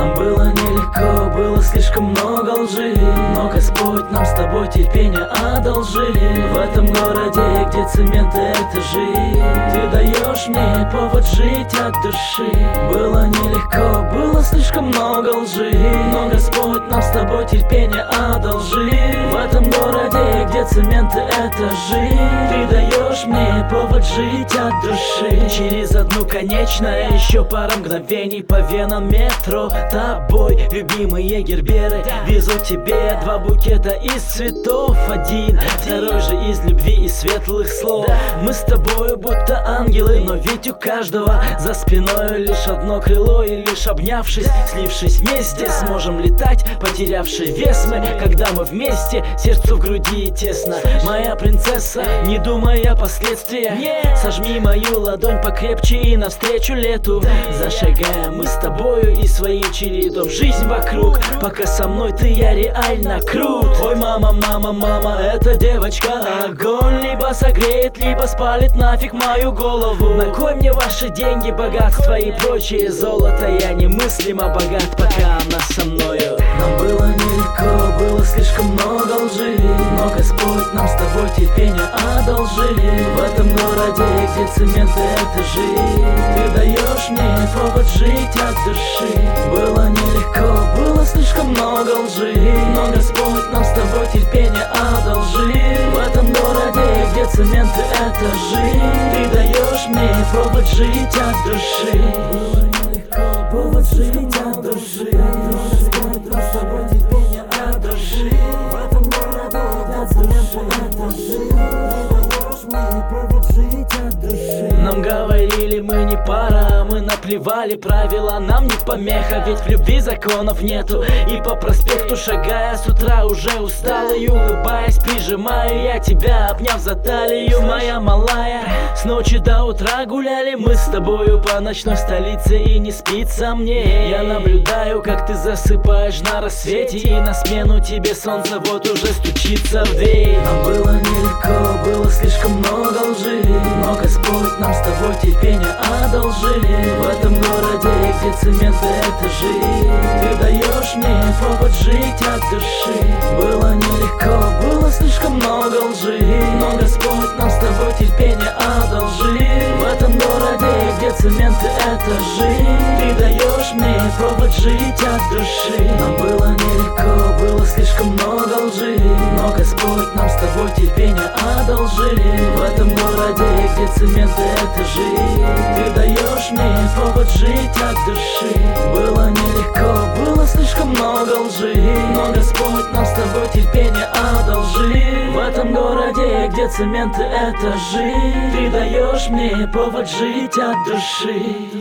Нам было нелегко, было слишком много лжи. Но Господь нам с тобой терпение одолжил В этом городе, где цемент это жизнь Ты даешь мне повод жить от души. Было нелегко, было слишком много лжи. Но Господь нам с тобой терпение одолжил В этом городе, где цемент это жизнь Ты повод жить от души. Через одну конечное еще пара мгновений по венам метро. Тобой, любимые герберы Везут тебе два букета из цветов. Один, второй же из любви и светлых слов. Мы с тобою будто ангелы, но ведь у каждого За спиной лишь одно крыло. И лишь обнявшись Слившись вместе, сможем летать Потерявший вес мы, когда мы вместе Сердцу в груди тесно. Моя принцесса, не думая о последствиях Сожми мою ладонь покрепче и навстречу лету. Зашагаем мы с тобою и своим чередом Жизнь вокруг, пока со мной ты, я реально крут. Ой, мама, мама, мама, эта девочка огонь Либо согреет, либо спалит нафиг мою голову. На кой мне ваши деньги, богатство и прочее золото? Я немыслимо богат, пока она со мною. Нам было нелегко, было слишком много лжи. Но Господь нам с тобой терпение одолжили В этом городе, где цемент это жизнь Ты даешь мне повод жить от души. Было нелегко, было слишком много лжи. Но Господь нам с тобой терпение одолжил В этом городе, где цемент это жизнь Ты даешь мне повод жить от души. Было нелегко, повод жить от души Господь нам с тобой мы не пара, мы наплевали правила Нам не помеха, ведь в любви законов нету. И по проспекту шагая с утра уже усталый Улыбаясь, прижимаю я тебя, обняв за талию. Моя малая, с ночи до утра гуляли мы с тобою По ночной столице и не спится мне. Я наблюдаю, как ты засыпаешь на рассвете И на смену тебе солнце вот уже стучится в дверь. Нам было нелегко, было слишком много лжи тобой терпение одолжили. В этом городе, где цемент это жизнь. Ты даешь мне повод жить от души. Было нелегко, было слишком много лжи. Но Господь нам с тобой терпение одолжил. В этом городе, где цемент это жизнь повод жить от души. Нам было нелегко, было слишком много лжи. Но Господь нам с тобой терпение одолжили. В этом городе, где цемент это жизнь Ты даешь мне повод жить от души. Было нелегко, было слишком много лжи. Но Господь нам с тобой терпение одолжил В этом городе, где цемент это жизнь Ты даешь мне повод жить от души